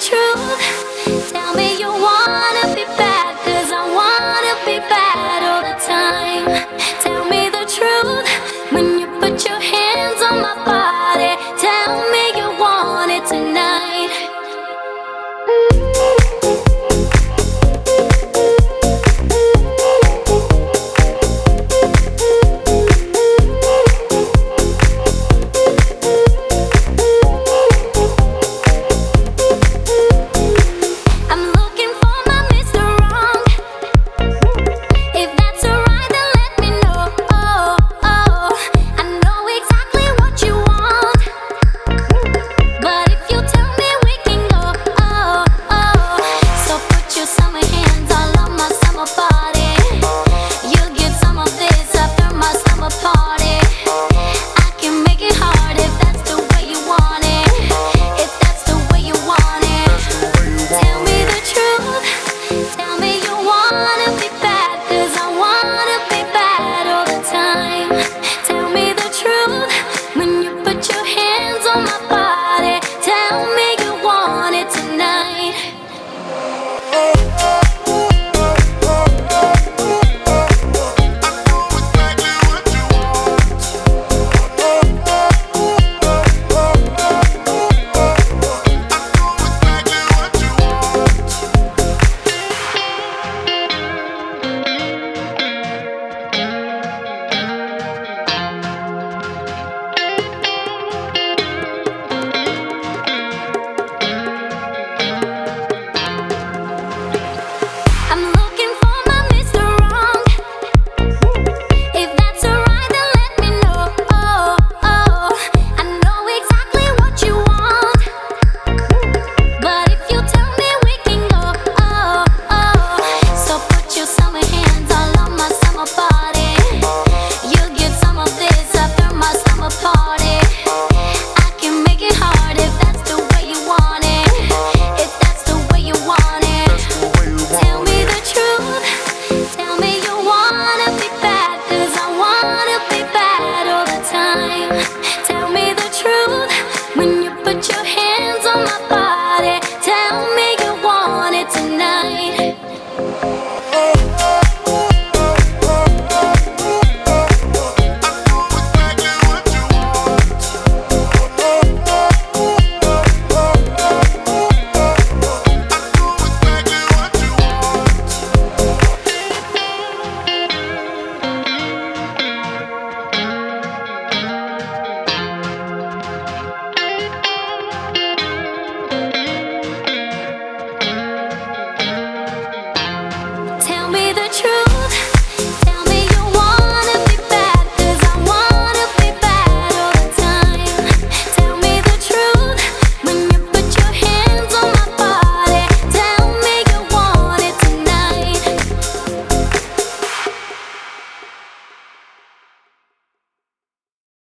truth. Tell me you want. me you wanna be back. Мне почему